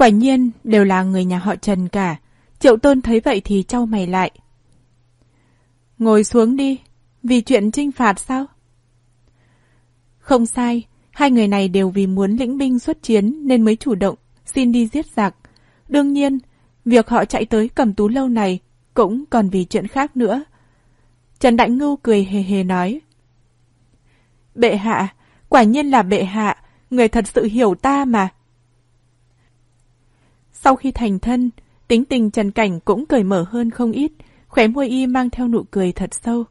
Quả nhiên đều là người nhà họ Trần cả. Triệu Tôn thấy vậy thì trao mày lại. Ngồi xuống đi, vì chuyện trinh phạt sao? Không sai, hai người này đều vì muốn lĩnh binh xuất chiến nên mới chủ động, xin đi giết giặc. Đương nhiên, việc họ chạy tới cầm tú lâu này cũng còn vì chuyện khác nữa. Trần Đại Ngưu cười hề hề nói. Bệ hạ, quả nhiên là bệ hạ, người thật sự hiểu ta mà. Sau khi thành thân, tính tình Trần Cảnh cũng cởi mở hơn không ít, khóe môi y mang theo nụ cười thật sâu.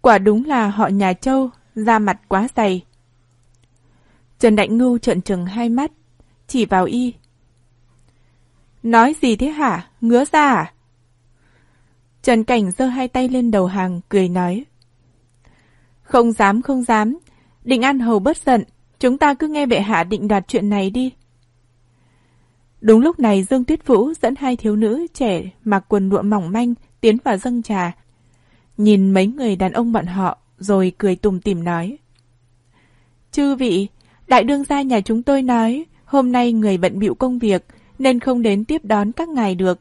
Quả đúng là họ nhà Châu, da mặt quá dày. Trần Đại Ngưu trợn trừng hai mắt, chỉ vào y. Nói gì thế hả? Ngứa ra à? Trần Cảnh giơ hai tay lên đầu hàng, cười nói. Không dám, không dám. Định An Hầu bất giận, chúng ta cứ nghe bệ hạ định đoạt chuyện này đi. Đúng lúc này Dương Tuyết Vũ dẫn hai thiếu nữ trẻ mặc quần lụa mỏng manh tiến vào dâng trà. Nhìn mấy người đàn ông bọn họ rồi cười tùm tìm nói. Chư vị, đại đương gia nhà chúng tôi nói hôm nay người bận bịu công việc nên không đến tiếp đón các ngài được.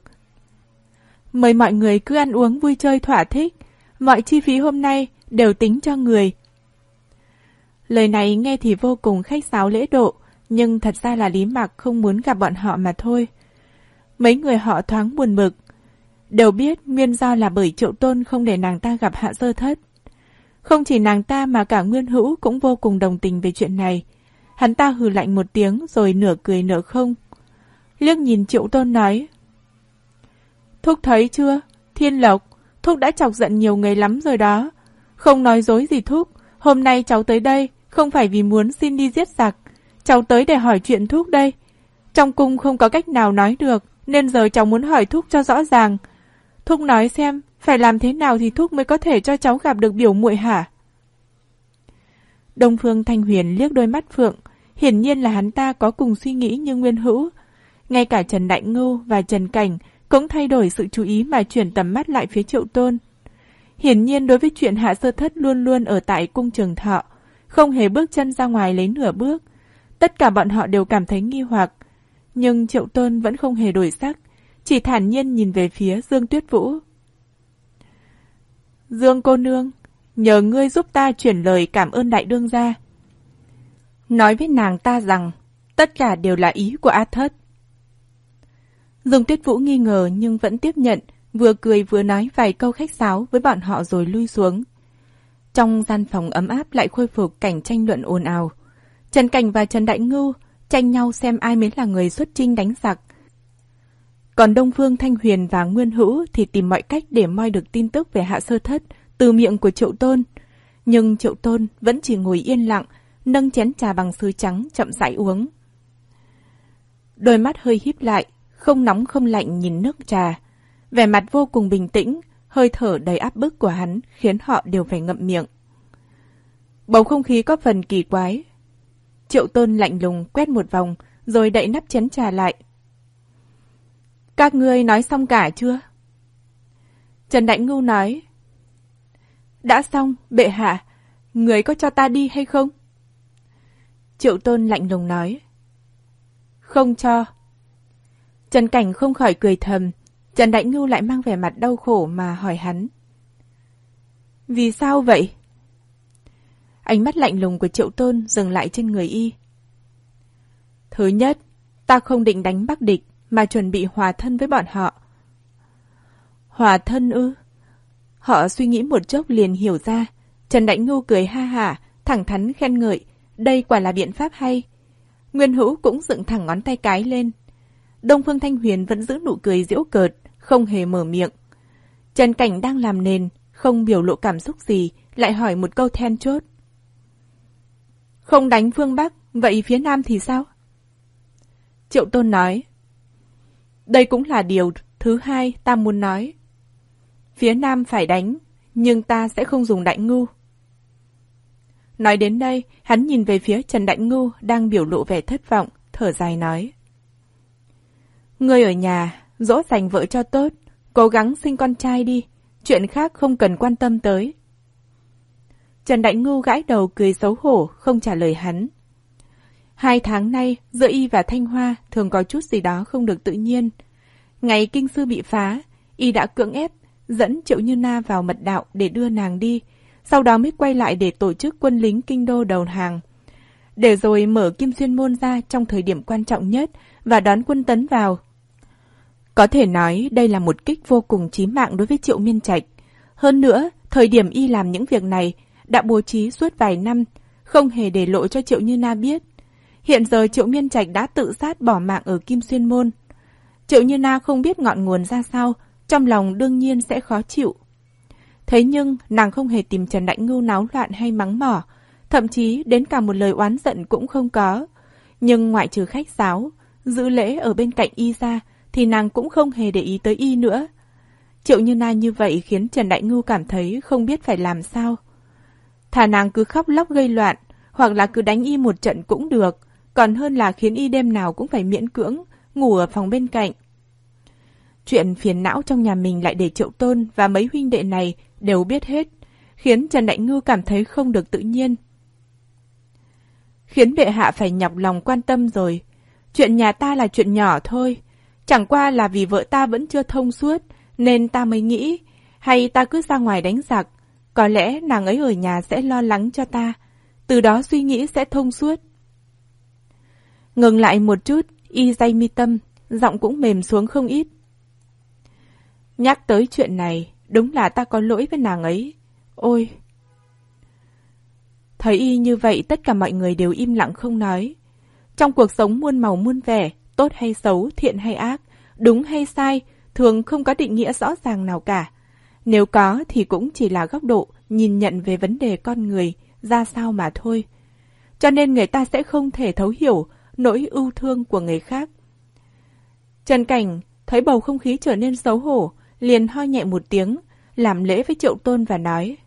Mời mọi người cứ ăn uống vui chơi thỏa thích, mọi chi phí hôm nay đều tính cho người. Lời này nghe thì vô cùng khách sáo lễ độ, nhưng thật ra là Lý Mạc không muốn gặp bọn họ mà thôi. Mấy người họ thoáng buồn bực. Đều biết nguyên do là bởi triệu tôn không để nàng ta gặp hạ sơ thất. Không chỉ nàng ta mà cả Nguyên Hữu cũng vô cùng đồng tình về chuyện này. Hắn ta hừ lạnh một tiếng rồi nửa cười nửa không. Liếc nhìn triệu tôn nói. Thúc thấy chưa? Thiên Lộc, Thúc đã chọc giận nhiều người lắm rồi đó. Không nói dối gì Thúc, hôm nay cháu tới đây không phải vì muốn xin đi giết giặc. Cháu tới để hỏi chuyện thuốc đây. Trong cung không có cách nào nói được, nên giờ cháu muốn hỏi thuốc cho rõ ràng. thuốc nói xem, phải làm thế nào thì thuốc mới có thể cho cháu gặp được biểu muội hả? Đông Phương Thanh Huyền liếc đôi mắt Phượng, hiển nhiên là hắn ta có cùng suy nghĩ như Nguyên Hữu. Ngay cả Trần Đại Ngưu và Trần Cảnh cũng thay đổi sự chú ý mà chuyển tầm mắt lại phía Triệu Tôn. Hiển nhiên đối với chuyện Hạ Sơ Thất luôn luôn ở tại cung trường thọ, không hề bước chân ra ngoài lấy nửa bước. Tất cả bọn họ đều cảm thấy nghi hoặc, nhưng Triệu Tôn vẫn không hề đổi sắc, chỉ thản nhiên nhìn về phía Dương Tuyết Vũ. Dương cô nương, nhờ ngươi giúp ta chuyển lời cảm ơn đại đương gia. Nói với nàng ta rằng, tất cả đều là ý của A Thất. Dương Tuyết Vũ nghi ngờ nhưng vẫn tiếp nhận, vừa cười vừa nói vài câu khách sáo với bọn họ rồi lui xuống. Trong gian phòng ấm áp lại khôi phục cảnh tranh luận ồn ào. Trần Cảnh và Trần Đại Ngưu tranh nhau xem ai mới là người xuất trinh đánh giặc. Còn Đông Phương Thanh Huyền và Nguyên Hữu thì tìm mọi cách để moi được tin tức về Hạ Sơ Thất từ miệng của Triệu Tôn. Nhưng Triệu Tôn vẫn chỉ ngồi yên lặng, nâng chén trà bằng sứ trắng chậm rãi uống. Đôi mắt hơi híp lại, không nóng không lạnh nhìn nước trà. Vẻ mặt vô cùng bình tĩnh, hơi thở đầy áp bức của hắn khiến họ đều phải ngậm miệng. Bầu không khí có phần kỳ quái. Triệu Tôn lạnh lùng quét một vòng, rồi đậy nắp chén trà lại. Các ngươi nói xong cả chưa? Trần Đại Ngưu nói. Đã xong, bệ hạ. Người có cho ta đi hay không? Triệu Tôn lạnh lùng nói. Không cho. Trần Cảnh không khỏi cười thầm. Trần Đại Ngưu lại mang vẻ mặt đau khổ mà hỏi hắn. Vì sao vậy? Ánh mắt lạnh lùng của Triệu Tôn dừng lại trên người y. Thứ nhất, ta không định đánh Bắc địch mà chuẩn bị hòa thân với bọn họ. Hòa thân ư? Họ suy nghĩ một chốc liền hiểu ra. Trần Đại Ngưu cười ha hả, thẳng thắn khen ngợi. Đây quả là biện pháp hay. Nguyên Hữu cũng dựng thẳng ngón tay cái lên. Đông Phương Thanh Huyền vẫn giữ nụ cười giễu cợt, không hề mở miệng. Trần Cảnh đang làm nền, không biểu lộ cảm xúc gì, lại hỏi một câu then chốt. Không đánh phương Bắc, vậy phía Nam thì sao? Triệu Tôn nói. Đây cũng là điều thứ hai ta muốn nói. Phía Nam phải đánh, nhưng ta sẽ không dùng đại ngu. Nói đến đây, hắn nhìn về phía Trần Đại Ngu đang biểu lộ vẻ thất vọng, thở dài nói. Ngươi ở nhà, dỗ dành vợ cho tốt, cố gắng sinh con trai đi, chuyện khác không cần quan tâm tới. Trần Đại ngưu gãi đầu cười xấu hổ, không trả lời hắn. Hai tháng nay, giữa y và Thanh Hoa thường có chút gì đó không được tự nhiên. Ngày kinh sư bị phá, y đã cưỡng ép, dẫn Triệu Như Na vào mật đạo để đưa nàng đi, sau đó mới quay lại để tổ chức quân lính kinh đô đầu hàng. Để rồi mở Kim Xuyên Môn ra trong thời điểm quan trọng nhất và đón quân tấn vào. Có thể nói đây là một kích vô cùng chí mạng đối với Triệu Miên Trạch. Hơn nữa, thời điểm y làm những việc này đã bố trí suốt vài năm, không hề để lộ cho Triệu Như Na biết. Hiện giờ Triệu Miên Trạch đã tự sát bỏ mạng ở Kim Xuyên Môn. Triệu Như Na không biết ngọn nguồn ra sao, trong lòng đương nhiên sẽ khó chịu. Thế nhưng, nàng không hề tìm Trần Đại Ngưu náo loạn hay mắng mỏ, thậm chí đến cả một lời oán giận cũng không có. Nhưng ngoại trừ khách giáo, giữ lễ ở bên cạnh y ra, thì nàng cũng không hề để ý tới y nữa. Triệu Như Na như vậy khiến Trần Đại Ngưu cảm thấy không biết phải làm sao. Thà nàng cứ khóc lóc gây loạn, hoặc là cứ đánh y một trận cũng được, còn hơn là khiến y đêm nào cũng phải miễn cưỡng, ngủ ở phòng bên cạnh. Chuyện phiền não trong nhà mình lại để Triệu Tôn và mấy huynh đệ này đều biết hết, khiến Trần Đại ngư cảm thấy không được tự nhiên. Khiến bệ hạ phải nhọc lòng quan tâm rồi. Chuyện nhà ta là chuyện nhỏ thôi, chẳng qua là vì vợ ta vẫn chưa thông suốt, nên ta mới nghĩ, hay ta cứ ra ngoài đánh giặc, có lẽ nàng ấy ở nhà sẽ lo lắng cho ta, từ đó suy nghĩ sẽ thông suốt. Ngừng lại một chút, y dây mi tâm, giọng cũng mềm xuống không ít. Nhắc tới chuyện này, đúng là ta có lỗi với nàng ấy. Ôi! Thấy y như vậy tất cả mọi người đều im lặng không nói. Trong cuộc sống muôn màu muôn vẻ, tốt hay xấu, thiện hay ác, đúng hay sai, thường không có định nghĩa rõ ràng nào cả. Nếu có thì cũng chỉ là góc độ nhìn nhận về vấn đề con người ra sao mà thôi. Cho nên người ta sẽ không thể thấu hiểu nỗi ưu thương của người khác. Trần Cảnh thấy bầu không khí trở nên xấu hổ, liền ho nhẹ một tiếng, làm lễ với triệu tôn và nói.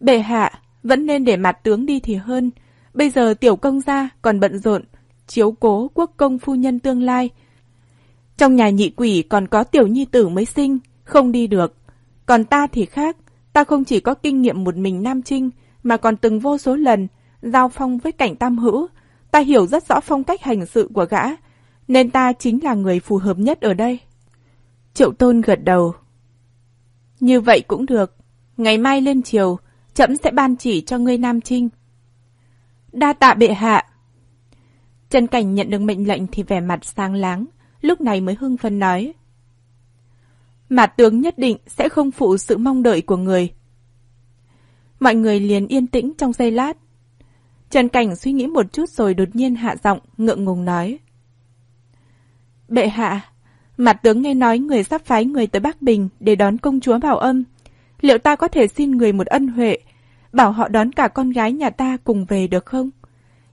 Bệ hạ, vẫn nên để mặt tướng đi thì hơn. Bây giờ tiểu công gia còn bận rộn, chiếu cố quốc công phu nhân tương lai. Trong nhà nhị quỷ còn có tiểu nhi tử mới sinh, không đi được. Còn ta thì khác, ta không chỉ có kinh nghiệm một mình Nam Trinh, mà còn từng vô số lần giao phong với cảnh tam hữu. Ta hiểu rất rõ phong cách hành sự của gã, nên ta chính là người phù hợp nhất ở đây. Triệu Tôn gật đầu. Như vậy cũng được. Ngày mai lên chiều, trẫm sẽ ban chỉ cho ngươi Nam Trinh. Đa tạ bệ hạ. Trần Cảnh nhận được mệnh lệnh thì vẻ mặt sáng láng, lúc này mới hưng phấn nói. Mà tướng nhất định sẽ không phụ sự mong đợi của người. Mọi người liền yên tĩnh trong giây lát. Trần Cảnh suy nghĩ một chút rồi đột nhiên hạ giọng, ngượng ngùng nói. Bệ hạ, Mặt tướng nghe nói người sắp phái người tới Bắc Bình để đón công chúa Bảo Âm. Liệu ta có thể xin người một ân huệ, bảo họ đón cả con gái nhà ta cùng về được không?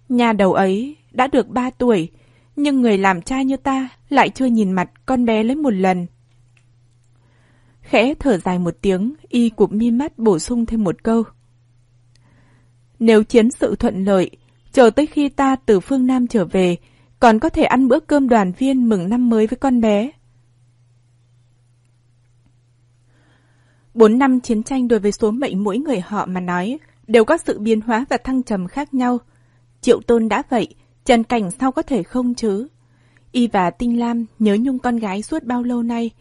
Nhà đầu ấy đã được ba tuổi, nhưng người làm cha như ta lại chưa nhìn mặt con bé lấy một lần. Khẽ thở dài một tiếng, y cụp mi mắt bổ sung thêm một câu. Nếu chiến sự thuận lợi, chờ tới khi ta từ phương Nam trở về, còn có thể ăn bữa cơm đoàn viên mừng năm mới với con bé. Bốn năm chiến tranh đối với số mệnh mỗi người họ mà nói, đều có sự biến hóa và thăng trầm khác nhau. Triệu tôn đã vậy, Trần Cảnh sao có thể không chứ? Y và Tinh Lam nhớ nhung con gái suốt bao lâu nay.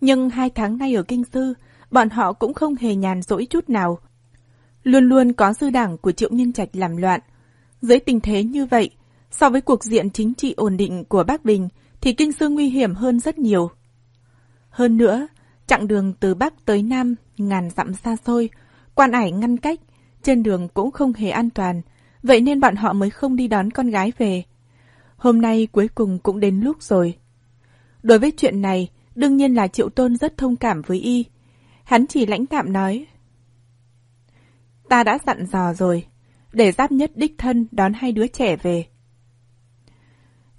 Nhưng hai tháng nay ở Kinh Sư, bọn họ cũng không hề nhàn rỗi chút nào. Luôn luôn có sư đảng của Triệu Nhân Trạch làm loạn. Dưới tình thế như vậy, So với cuộc diện chính trị ổn định của Bắc Bình thì Kinh Sư nguy hiểm hơn rất nhiều. Hơn nữa, chặng đường từ Bắc tới Nam ngàn dặm xa xôi, quan ải ngăn cách, trên đường cũng không hề an toàn, vậy nên bọn họ mới không đi đón con gái về. Hôm nay cuối cùng cũng đến lúc rồi. Đối với chuyện này, đương nhiên là Triệu Tôn rất thông cảm với y. Hắn chỉ lãnh tạm nói. Ta đã dặn dò rồi, để giáp nhất đích thân đón hai đứa trẻ về.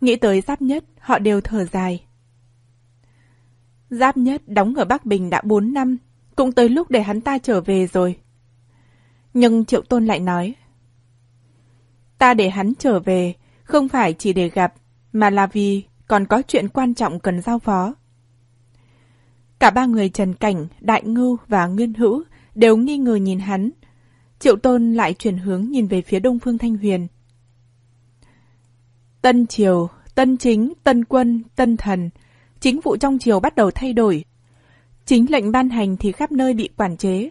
Nghĩ tới Giáp Nhất, họ đều thở dài. Giáp Nhất đóng ở Bắc Bình đã 4 năm, cũng tới lúc để hắn ta trở về rồi. Nhưng Triệu Tôn lại nói. Ta để hắn trở về, không phải chỉ để gặp, mà là vì còn có chuyện quan trọng cần giao phó. Cả ba người Trần Cảnh, Đại Ngưu và Nguyên Hữu đều nghi ngờ nhìn hắn. Triệu Tôn lại chuyển hướng nhìn về phía Đông Phương Thanh Huyền. Tân triều, tân chính, tân quân, tân thần. Chính vụ trong triều bắt đầu thay đổi. Chính lệnh ban hành thì khắp nơi bị quản chế.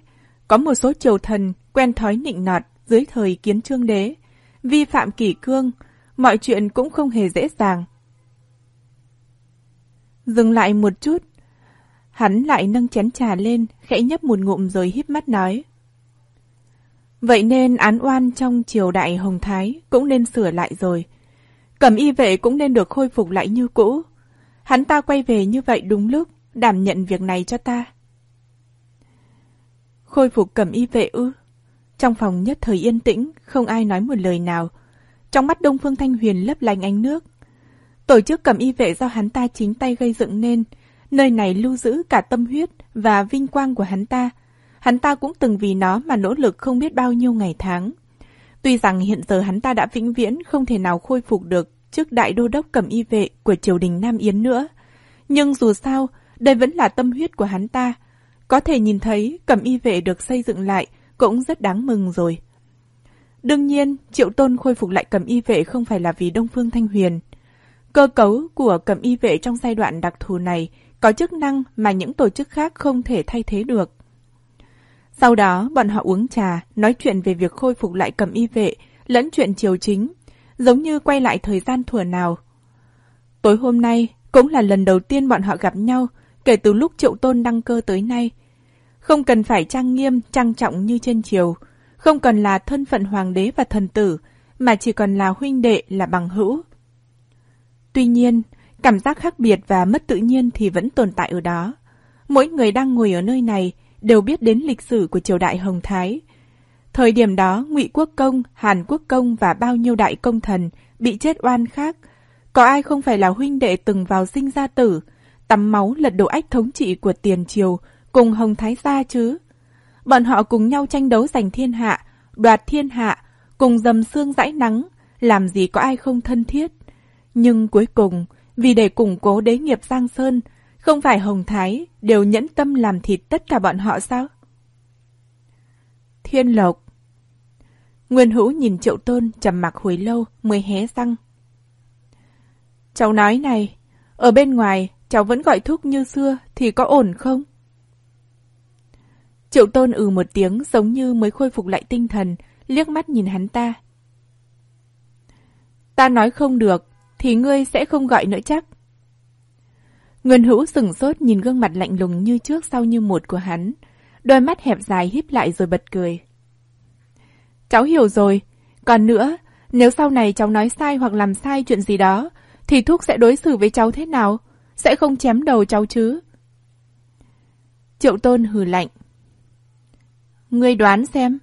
Có một số triều thần quen thói nịnh nọt dưới thời kiến trương đế, vi phạm kỷ cương, mọi chuyện cũng không hề dễ dàng. Dừng lại một chút, hắn lại nâng chén trà lên, khẽ nhấp một ngụm rồi híp mắt nói. Vậy nên án oan trong triều đại Hồng Thái cũng nên sửa lại rồi. Cẩm y vệ cũng nên được khôi phục lại như cũ. Hắn ta quay về như vậy đúng lúc, đảm nhận việc này cho ta. Khôi phục cẩm y vệ ư? Trong phòng nhất thời yên tĩnh, không ai nói một lời nào. Trong mắt Đông Phương Thanh Huyền lấp lánh ánh nước. Tổ chức cẩm y vệ do hắn ta chính tay gây dựng nên, nơi này lưu giữ cả tâm huyết và vinh quang của hắn ta. Hắn ta cũng từng vì nó mà nỗ lực không biết bao nhiêu ngày tháng. Tuy rằng hiện giờ hắn ta đã vĩnh viễn không thể nào khôi phục được trước đại đô đốc cẩm y vệ của triều đình Nam Yến nữa. Nhưng dù sao, đây vẫn là tâm huyết của hắn ta. Có thể nhìn thấy cẩm y vệ được xây dựng lại cũng rất đáng mừng rồi. Đương nhiên, Triệu Tôn khôi phục lại cẩm y vệ không phải là vì Đông Phương Thanh Huyền. Cơ cấu của cẩm y vệ trong giai đoạn đặc thù này có chức năng mà những tổ chức khác không thể thay thế được. Sau đó, bọn họ uống trà, nói chuyện về việc khôi phục lại cầm y vệ, lẫn chuyện triều chính, giống như quay lại thời gian thuở nào. Tối hôm nay, cũng là lần đầu tiên bọn họ gặp nhau, kể từ lúc Triệu Tôn đăng cơ tới nay. Không cần phải trang nghiêm, trang trọng như trên triều, không cần là thân phận hoàng đế và thần tử, mà chỉ cần là huynh đệ, là bằng hữu. Tuy nhiên, cảm giác khác biệt và mất tự nhiên thì vẫn tồn tại ở đó. Mỗi người đang ngồi ở nơi này đều biết đến lịch sử của triều đại Hồng Thái. Thời điểm đó, Ngụy Quốc Công, Hàn Quốc Công và bao nhiêu đại công thần bị chết oan khác. Có ai không phải là huynh đệ từng vào sinh ra tử, tắm máu lật đổ ách thống trị của tiền triều cùng Hồng Thái gia chứ? Bọn họ cùng nhau tranh đấu giành thiên hạ, đoạt thiên hạ, cùng dầm xương dãi nắng, làm gì có ai không thân thiết. Nhưng cuối cùng, vì để củng cố đế nghiệp Giang Sơn, không phải Hồng Thái đều nhẫn tâm làm thịt tất cả bọn họ sao? Thiên Lộc Nguyên Hữu nhìn Triệu Tôn trầm mặc hồi lâu mới hé răng. Cháu nói này, ở bên ngoài cháu vẫn gọi thuốc như xưa thì có ổn không? Triệu Tôn ừ một tiếng giống như mới khôi phục lại tinh thần, liếc mắt nhìn hắn ta. Ta nói không được, thì ngươi sẽ không gọi nữa chắc. Nguyên hữu sừng sốt nhìn gương mặt lạnh lùng như trước sau như một của hắn. Đôi mắt hẹp dài híp lại rồi bật cười. Cháu hiểu rồi. Còn nữa, nếu sau này cháu nói sai hoặc làm sai chuyện gì đó, thì Thúc sẽ đối xử với cháu thế nào? Sẽ không chém đầu cháu chứ? Triệu Tôn hừ lạnh. Ngươi đoán xem.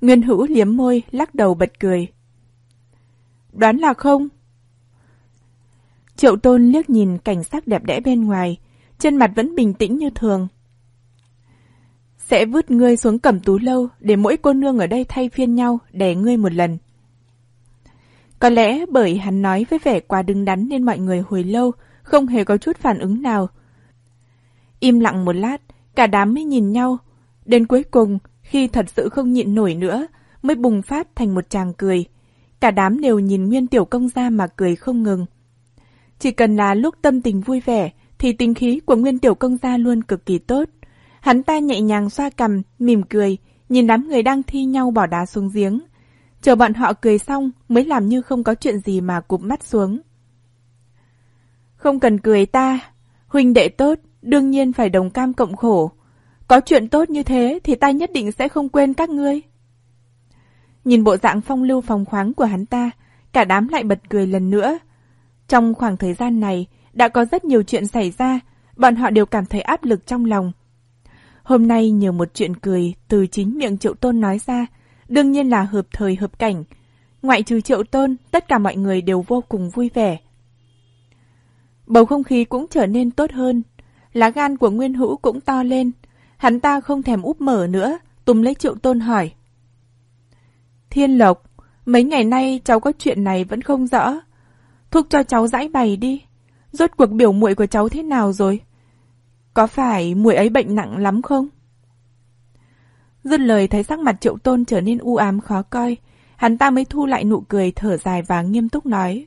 Nguyên hữu liếm môi, lắc đầu bật cười. Đoán là không. Triệu tôn liếc nhìn cảnh sắc đẹp đẽ bên ngoài, trên mặt vẫn bình tĩnh như thường. Sẽ vứt ngươi xuống cẩm tú lâu để mỗi cô nương ở đây thay phiên nhau đè ngươi một lần. Có lẽ bởi hắn nói với vẻ quá đứng đắn nên mọi người hồi lâu không hề có chút phản ứng nào. Im lặng một lát, cả đám mới nhìn nhau. Đến cuối cùng, khi thật sự không nhịn nổi nữa, mới bùng phát thành một tràng cười. Cả đám đều nhìn Nguyên Tiểu Công ra mà cười không ngừng. Chỉ cần là lúc tâm tình vui vẻ, thì tính khí của Nguyên Tiểu Công gia luôn cực kỳ tốt. Hắn ta nhẹ nhàng xoa cằm, mỉm cười, nhìn đám người đang thi nhau bỏ đá xuống giếng. Chờ bọn họ cười xong mới làm như không có chuyện gì mà cụp mắt xuống. Không cần cười ta, huynh đệ tốt, đương nhiên phải đồng cam cộng khổ. Có chuyện tốt như thế thì ta nhất định sẽ không quên các ngươi. Nhìn bộ dạng phong lưu phòng khoáng của hắn ta, cả đám lại bật cười lần nữa. Trong khoảng thời gian này, đã có rất nhiều chuyện xảy ra, bọn họ đều cảm thấy áp lực trong lòng. Hôm nay nhờ một chuyện cười từ chính miệng Triệu Tôn nói ra, đương nhiên là hợp thời hợp cảnh. Ngoại trừ Triệu Tôn, tất cả mọi người đều vô cùng vui vẻ. Bầu không khí cũng trở nên tốt hơn, lá gan của Nguyên Hữu cũng to lên. Hắn ta không thèm úp mở nữa, túm lấy Triệu Tôn hỏi. Thiên Lộc, mấy ngày nay cháu có chuyện này vẫn không rõ. Thúc cho cháu giải bày đi. Rốt cuộc biểu muội của cháu thế nào rồi? Có phải muội ấy bệnh nặng lắm không? Dứt lời thấy sắc mặt triệu tôn trở nên u ám khó coi. hắn ta mới thu lại nụ cười thở dài và nghiêm túc nói.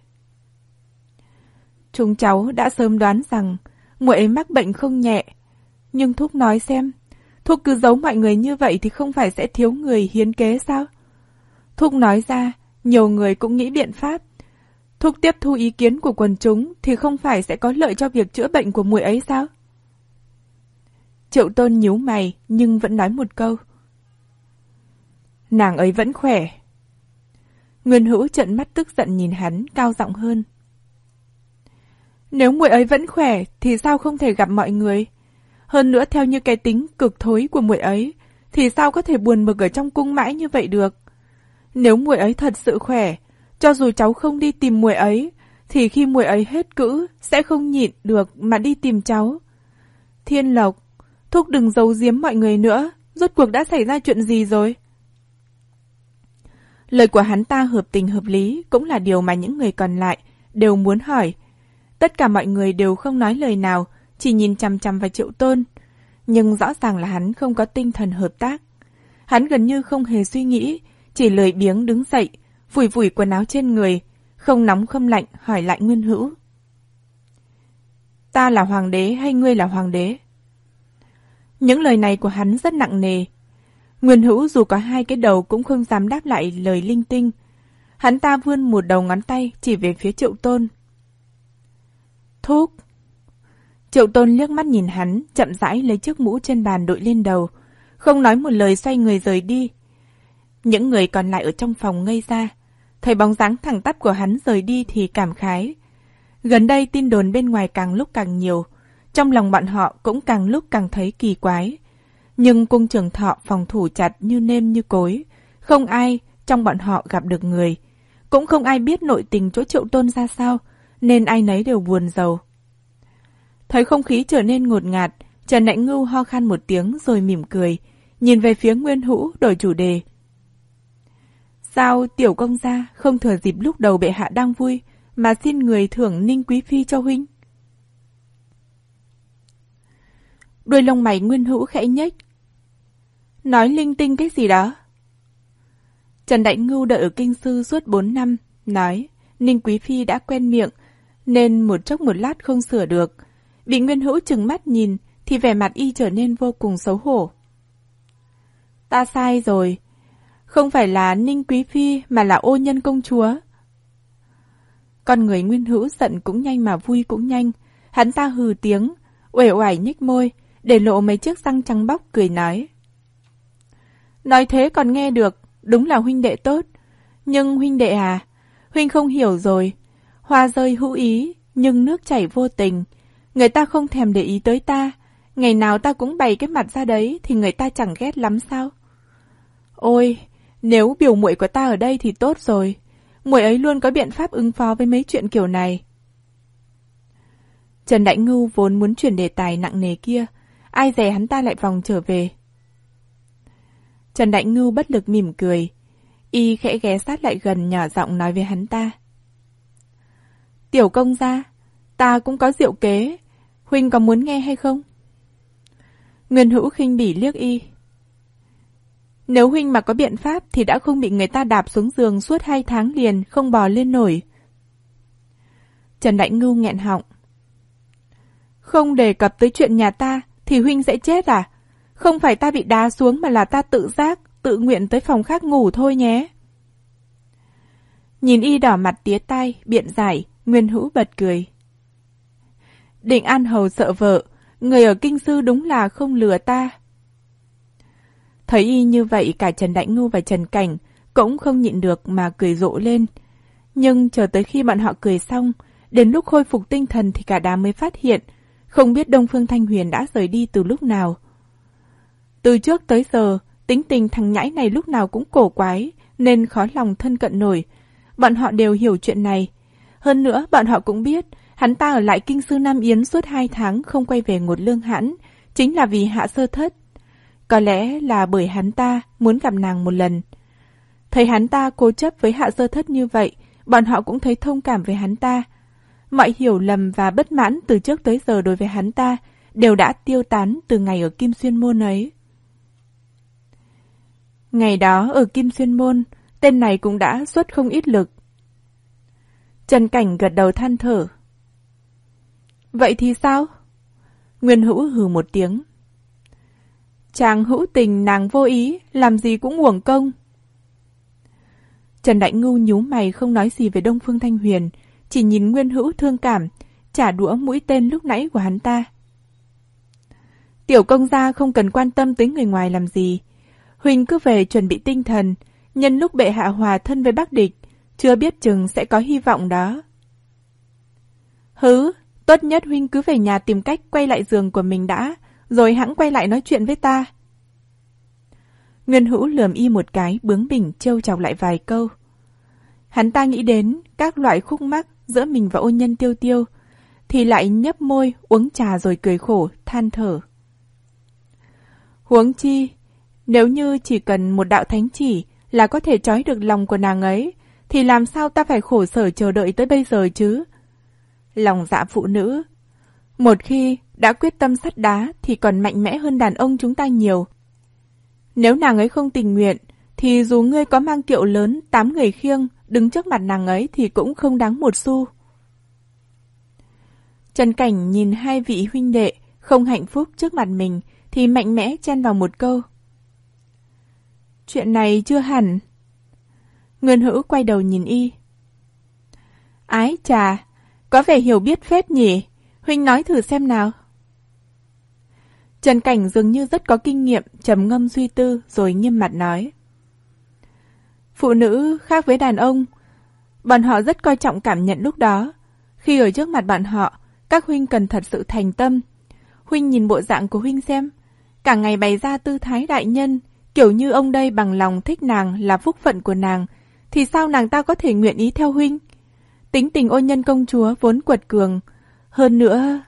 Chúng cháu đã sớm đoán rằng muội ấy mắc bệnh không nhẹ. Nhưng Thúc nói xem, Thúc cứ giấu mọi người như vậy thì không phải sẽ thiếu người hiến kế sao? Thúc nói ra, nhiều người cũng nghĩ biện pháp. Thúc tiếp thu ý kiến của quần chúng thì không phải sẽ có lợi cho việc chữa bệnh của muội ấy sao? Triệu Tôn nhíu mày nhưng vẫn nói một câu. Nàng ấy vẫn khỏe. Nguyên Hữu trợn mắt tức giận nhìn hắn, cao giọng hơn. Nếu muội ấy vẫn khỏe thì sao không thể gặp mọi người? Hơn nữa theo như cái tính cực thối của muội ấy, thì sao có thể buồn bực ở trong cung mãi như vậy được? Nếu muội ấy thật sự khỏe, cho dù cháu không đi tìm muội ấy, thì khi muội ấy hết cữ sẽ không nhịn được mà đi tìm cháu. Thiên Lộc, thúc đừng giấu giếm mọi người nữa, rốt cuộc đã xảy ra chuyện gì rồi? Lời của hắn ta hợp tình hợp lý cũng là điều mà những người còn lại đều muốn hỏi. Tất cả mọi người đều không nói lời nào, chỉ nhìn chăm chăm vào triệu tôn. Nhưng rõ ràng là hắn không có tinh thần hợp tác. Hắn gần như không hề suy nghĩ, chỉ lười biếng đứng dậy, vùi vùi quần áo trên người, không nóng không lạnh hỏi lại Nguyên Hữu. Ta là hoàng đế hay ngươi là hoàng đế? Những lời này của hắn rất nặng nề. Nguyên Hữu dù có hai cái đầu cũng không dám đáp lại lời linh tinh. Hắn ta vươn một đầu ngón tay chỉ về phía triệu tôn. Thúc! Triệu tôn liếc mắt nhìn hắn, chậm rãi lấy chiếc mũ trên bàn đội lên đầu, không nói một lời xoay người rời đi. Những người còn lại ở trong phòng ngây ra, thấy bóng dáng thẳng tắp của hắn rời đi thì cảm khái. Gần đây tin đồn bên ngoài càng lúc càng nhiều, trong lòng bọn họ cũng càng lúc càng thấy kỳ quái. Nhưng cung trường thọ phòng thủ chặt như nêm như cối, không ai trong bọn họ gặp được người. Cũng không ai biết nội tình chỗ triệu tôn ra sao, nên ai nấy đều buồn giàu. Thấy không khí trở nên ngột ngạt, Trần Nãnh Ngưu ho khan một tiếng rồi mỉm cười, nhìn về phía Nguyên Hữu đổi chủ đề. Sao tiểu công gia không thừa dịp lúc đầu bệ hạ đang vui mà xin người thưởng Ninh Quý Phi cho huynh? Đuôi lông mày Nguyên Hữu khẽ nhếch. Nói linh tinh cái gì đó? Trần Đại Ngưu đợi ở kinh sư suốt 4 năm, nói Ninh Quý Phi đã quen miệng, nên một chốc một lát không sửa được. Bị Nguyên Hữu chừng mắt nhìn, thì vẻ mặt y trở nên vô cùng xấu hổ. Ta sai rồi, không phải là Ninh Quý Phi mà là ô nhân công chúa. Con người Nguyên Hữu giận cũng nhanh mà vui cũng nhanh, hắn ta hừ tiếng, uể oải nhếch môi, để lộ mấy chiếc răng trắng bóc cười nói. Nói thế còn nghe được, đúng là huynh đệ tốt. Nhưng huynh đệ à, huynh không hiểu rồi. Hoa rơi hữu ý, nhưng nước chảy vô tình. Người ta không thèm để ý tới ta. Ngày nào ta cũng bày cái mặt ra đấy thì người ta chẳng ghét lắm sao? Ôi, nếu biểu muội của ta ở đây thì tốt rồi. Muội ấy luôn có biện pháp ứng phó với mấy chuyện kiểu này. Trần Đại Ngưu vốn muốn chuyển đề tài nặng nề kia, ai dè hắn ta lại vòng trở về. Trần Đại Ngưu bất lực mỉm cười, y khẽ ghé sát lại gần nhỏ giọng nói với hắn ta. Tiểu công gia, ta cũng có diệu kế, huynh có muốn nghe hay không? Nguyên hữu khinh bỉ liếc y. Nếu huynh mà có biện pháp thì đã không bị người ta đạp xuống giường suốt hai tháng liền không bò lên nổi. Trần Đại Ngưu nghẹn họng. Không đề cập tới chuyện nhà ta thì huynh sẽ chết à? Không phải ta bị đá xuống mà là ta tự giác, tự nguyện tới phòng khác ngủ thôi nhé. Nhìn y đỏ mặt tía tay, biện giải, Nguyên Hữu bật cười. Định An Hầu sợ vợ, người ở kinh sư đúng là không lừa ta. Thấy y như vậy cả Trần Đại Ngưu và Trần Cảnh cũng không nhịn được mà cười rộ lên. Nhưng chờ tới khi bọn họ cười xong, đến lúc khôi phục tinh thần thì cả đám mới phát hiện, không biết Đông Phương Thanh Huyền đã rời đi từ lúc nào. Từ trước tới giờ, tính tình thằng nhãi này lúc nào cũng cổ quái, nên khó lòng thân cận nổi. Bọn họ đều hiểu chuyện này. Hơn nữa, bọn họ cũng biết, hắn ta ở lại kinh sư Nam Yến suốt hai tháng không quay về ngột lương hãn, chính là vì hạ sơ thất. Có lẽ là bởi hắn ta muốn gặp nàng một lần. Thấy hắn ta cố chấp với hạ sơ thất như vậy, bọn họ cũng thấy thông cảm với hắn ta. Mọi hiểu lầm và bất mãn từ trước tới giờ đối với hắn ta đều đã tiêu tán từ ngày ở Kim Xuyên Môn ấy. Ngày đó ở Kim Xuyên Môn, tên này cũng đã xuất không ít lực. Trần Cảnh gật đầu than thở. Vậy thì sao? Nguyên Hữu hừ một tiếng. Chàng hữu tình nàng vô ý, làm gì cũng uổng công. Trần Đại Ngưu nhíu mày không nói gì về Đông Phương Thanh Huyền, chỉ nhìn Nguyên Hữu thương cảm, trả đũa mũi tên lúc nãy của hắn ta. Tiểu công gia không cần quan tâm tới người ngoài làm gì. Huỳnh cứ về chuẩn bị tinh thần, nhân lúc bệ hạ hòa thân với bác địch, chưa biết chừng sẽ có hy vọng đó. Hứ, tốt nhất Huynh cứ về nhà tìm cách quay lại giường của mình đã, rồi hãng quay lại nói chuyện với ta. Nguyên Hữu lườm y một cái, bướng bỉnh trêu chọc lại vài câu. Hắn ta nghĩ đến các loại khúc mắc giữa mình và ôn nhân tiêu tiêu, thì lại nhấp môi, uống trà rồi cười khổ, than thở. Huống chi, nếu như chỉ cần một đạo thánh chỉ là có thể trói được lòng của nàng ấy, thì làm sao ta phải khổ sở chờ đợi tới bây giờ chứ? Lòng dạ phụ nữ. Một khi đã quyết tâm sắt đá thì còn mạnh mẽ hơn đàn ông chúng ta nhiều. Nếu nàng ấy không tình nguyện, thì dù ngươi có mang kiệu lớn, tám người khiêng, đứng trước mặt nàng ấy thì cũng không đáng một xu. Trần Cảnh nhìn hai vị huynh đệ không hạnh phúc trước mặt mình thì mạnh mẽ chen vào một câu. Chuyện này chưa hẳn. Nguyên hữu quay đầu nhìn y. Ái chà, có vẻ hiểu biết phết nhỉ, huynh nói thử xem nào. Trần Cảnh dường như rất có kinh nghiệm, trầm ngâm suy tư rồi nghiêm mặt nói. Phụ nữ khác với đàn ông, bọn họ rất coi trọng cảm nhận lúc đó. Khi ở trước mặt bọn họ, các huynh cần thật sự thành tâm. Huynh nhìn bộ dạng của huynh xem, cả ngày bày ra tư thái đại nhân, kiểu như ông đây bằng lòng thích nàng là phúc phận của nàng, thì sao nàng ta có thể nguyện ý theo huynh? Tính tình ôn nhân công chúa vốn quật cường. Hơn nữa...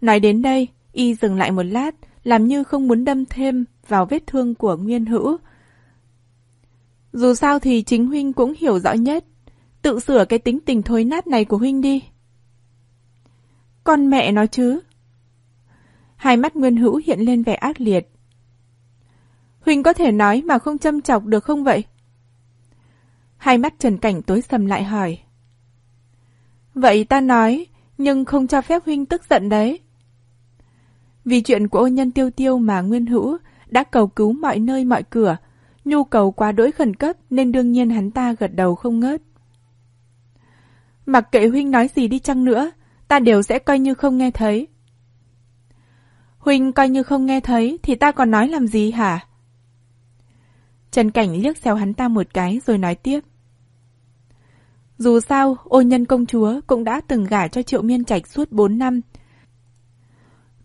Nói đến đây, y dừng lại một lát, làm như không muốn đâm thêm vào vết thương của Nguyên Hữu. Dù sao thì chính huynh cũng hiểu rõ nhất. Tự sửa cái tính tình thối nát này của huynh đi. Con mẹ nó chứ. Hai mắt Nguyên Hữu hiện lên vẻ ác liệt. Huynh có thể nói mà không châm chọc được không vậy? Hai mắt Trần Cảnh tối sầm lại hỏi. Vậy ta nói, nhưng không cho phép Huynh tức giận đấy. Vì chuyện của ô nhân tiêu tiêu mà Nguyên Hữu đã cầu cứu mọi nơi mọi cửa, nhu cầu quá đỗi khẩn cấp nên đương nhiên hắn ta gật đầu không ngớt. Mặc kệ Huynh nói gì đi chăng nữa, ta đều sẽ coi như không nghe thấy. Huynh coi như không nghe thấy thì ta còn nói làm gì hả? Trần Cảnh liếc xéo hắn ta một cái rồi nói tiếp. Dù sao, ô nhân công chúa cũng đã từng gả cho triệu miên trạch suốt 4 năm.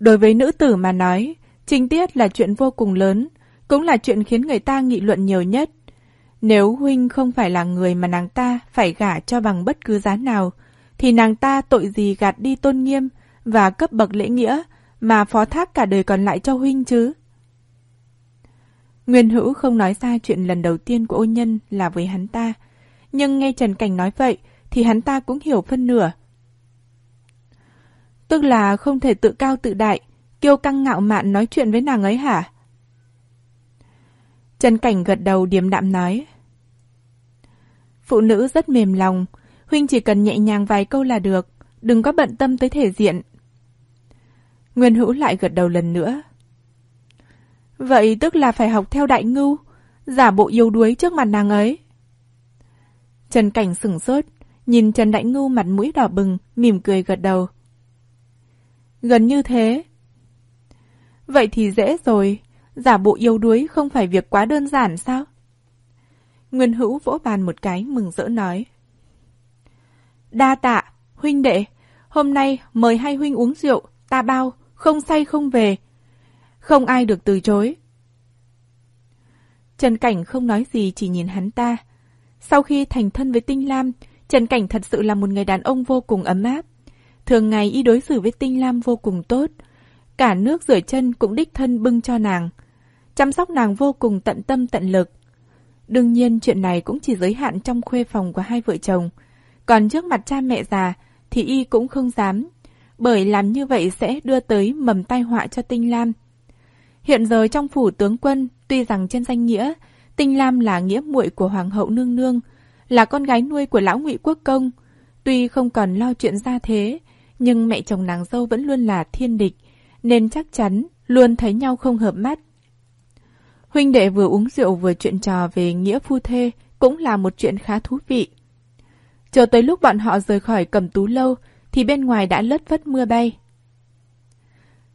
Đối với nữ tử mà nói, trinh tiết là chuyện vô cùng lớn, cũng là chuyện khiến người ta nghị luận nhiều nhất. Nếu huynh không phải là người mà nàng ta phải gả cho bằng bất cứ giá nào, thì nàng ta tội gì gạt đi tôn nghiêm và cấp bậc lễ nghĩa mà phó thác cả đời còn lại cho huynh chứ? Nguyên Hữu không nói ra chuyện lần đầu tiên của ô nhân là với hắn ta, nhưng nghe Trần Cảnh nói vậy thì hắn ta cũng hiểu phân nửa. Tức là không thể tự cao tự đại, kiêu căng ngạo mạn nói chuyện với nàng ấy hả? Trần Cảnh gật đầu điềm đạm nói. Phụ nữ rất mềm lòng, Huynh chỉ cần nhẹ nhàng vài câu là được, đừng có bận tâm tới thể diện. Nguyên Hữu lại gật đầu lần nữa. Vậy tức là phải học theo đại ngưu, giả bộ yếu đuối trước mặt nàng ấy. Trần Cảnh sửng sốt, nhìn Trần Đại Ngưu mặt mũi đỏ bừng, mỉm cười gật đầu. Gần như thế. Vậy thì dễ rồi, giả bộ yếu đuối không phải việc quá đơn giản sao? Nguyên Hữu vỗ bàn một cái mừng rỡ nói. Đa tạ, huynh đệ, hôm nay mời hai huynh uống rượu, ta bao, không say không về. Không ai được từ chối. Trần Cảnh không nói gì chỉ nhìn hắn ta. Sau khi thành thân với Tinh Lam, Trần Cảnh thật sự là một người đàn ông vô cùng ấm áp. Thường ngày y đối xử với Tinh Lam vô cùng tốt. Cả nước rửa chân cũng đích thân bưng cho nàng. Chăm sóc nàng vô cùng tận tâm tận lực. Đương nhiên chuyện này cũng chỉ giới hạn trong khuê phòng của hai vợ chồng. Còn trước mặt cha mẹ già thì y cũng không dám, bởi làm như vậy sẽ đưa tới mầm tai họa cho Tinh Lam. Hiện giờ trong phủ tướng quân, tuy rằng trên danh nghĩa Tinh Lam là nghĩa muội của Hoàng hậu Nương Nương, là con gái nuôi của lão ngụy Quốc Công. Tuy không còn lo chuyện gia thế, nhưng mẹ chồng nàng dâu vẫn luôn là thiên địch, nên chắc chắn luôn thấy nhau không hợp mắt. Huynh đệ vừa uống rượu vừa chuyện trò về nghĩa phu thê cũng là một chuyện khá thú vị. Chờ tới lúc bọn họ rời khỏi cầm tú lâu thì bên ngoài đã lất vất mưa bay.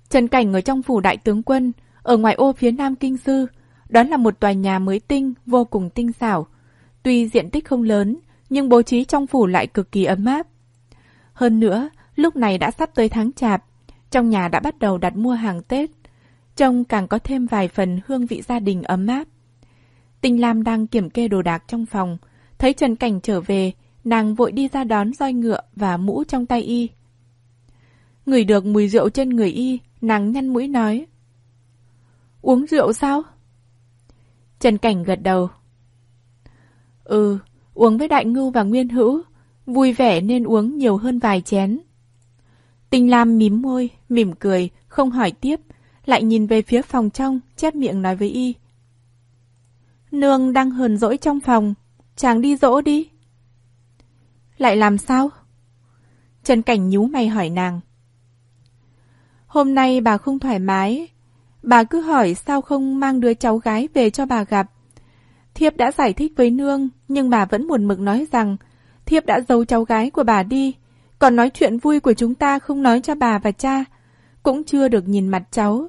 Trần Cảnh ở trong phủ đại tướng quân, ở ngoài ô phía nam kinh sư, đó là một tòa nhà mới tinh, vô cùng tinh xảo. Tuy diện tích không lớn, nhưng bố trí trong phủ lại cực kỳ ấm áp. Hơn nữa, lúc này đã sắp tới tháng chạp, trong nhà đã bắt đầu đặt mua hàng Tết. Trông càng có thêm vài phần hương vị gia đình ấm áp. Tinh Lam đang kiểm kê đồ đạc trong phòng, thấy Trần Cảnh trở về, nàng vội đi ra đón roi ngựa và mũ trong tay y. Ngửi được mùi rượu trên người y, nàng nhăn mũi nói. Uống rượu sao? Trần Cảnh gật đầu. Ừ, uống với Đại Ngưu và Nguyên Hữu, vui vẻ nên uống nhiều hơn vài chén. Tinh Lam mím môi, mỉm cười, không hỏi tiếp, lại nhìn về phía phòng trong, chép miệng nói với y. Nương đang hờn dỗi trong phòng, chàng đi dỗ đi. Lại làm sao? Trần Cảnh nhú mày hỏi nàng. Hôm nay bà không thoải mái, bà cứ hỏi sao không mang đứa cháu gái về cho bà gặp. Thiếp đã giải thích với nương, nhưng bà vẫn buồn mực nói rằng Thiếp đã giấu cháu gái của bà đi, còn nói chuyện vui của chúng ta không nói cho bà và cha, cũng chưa được nhìn mặt cháu.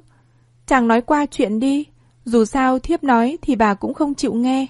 Chàng nói qua chuyện đi, dù sao thiếp nói thì bà cũng không chịu nghe.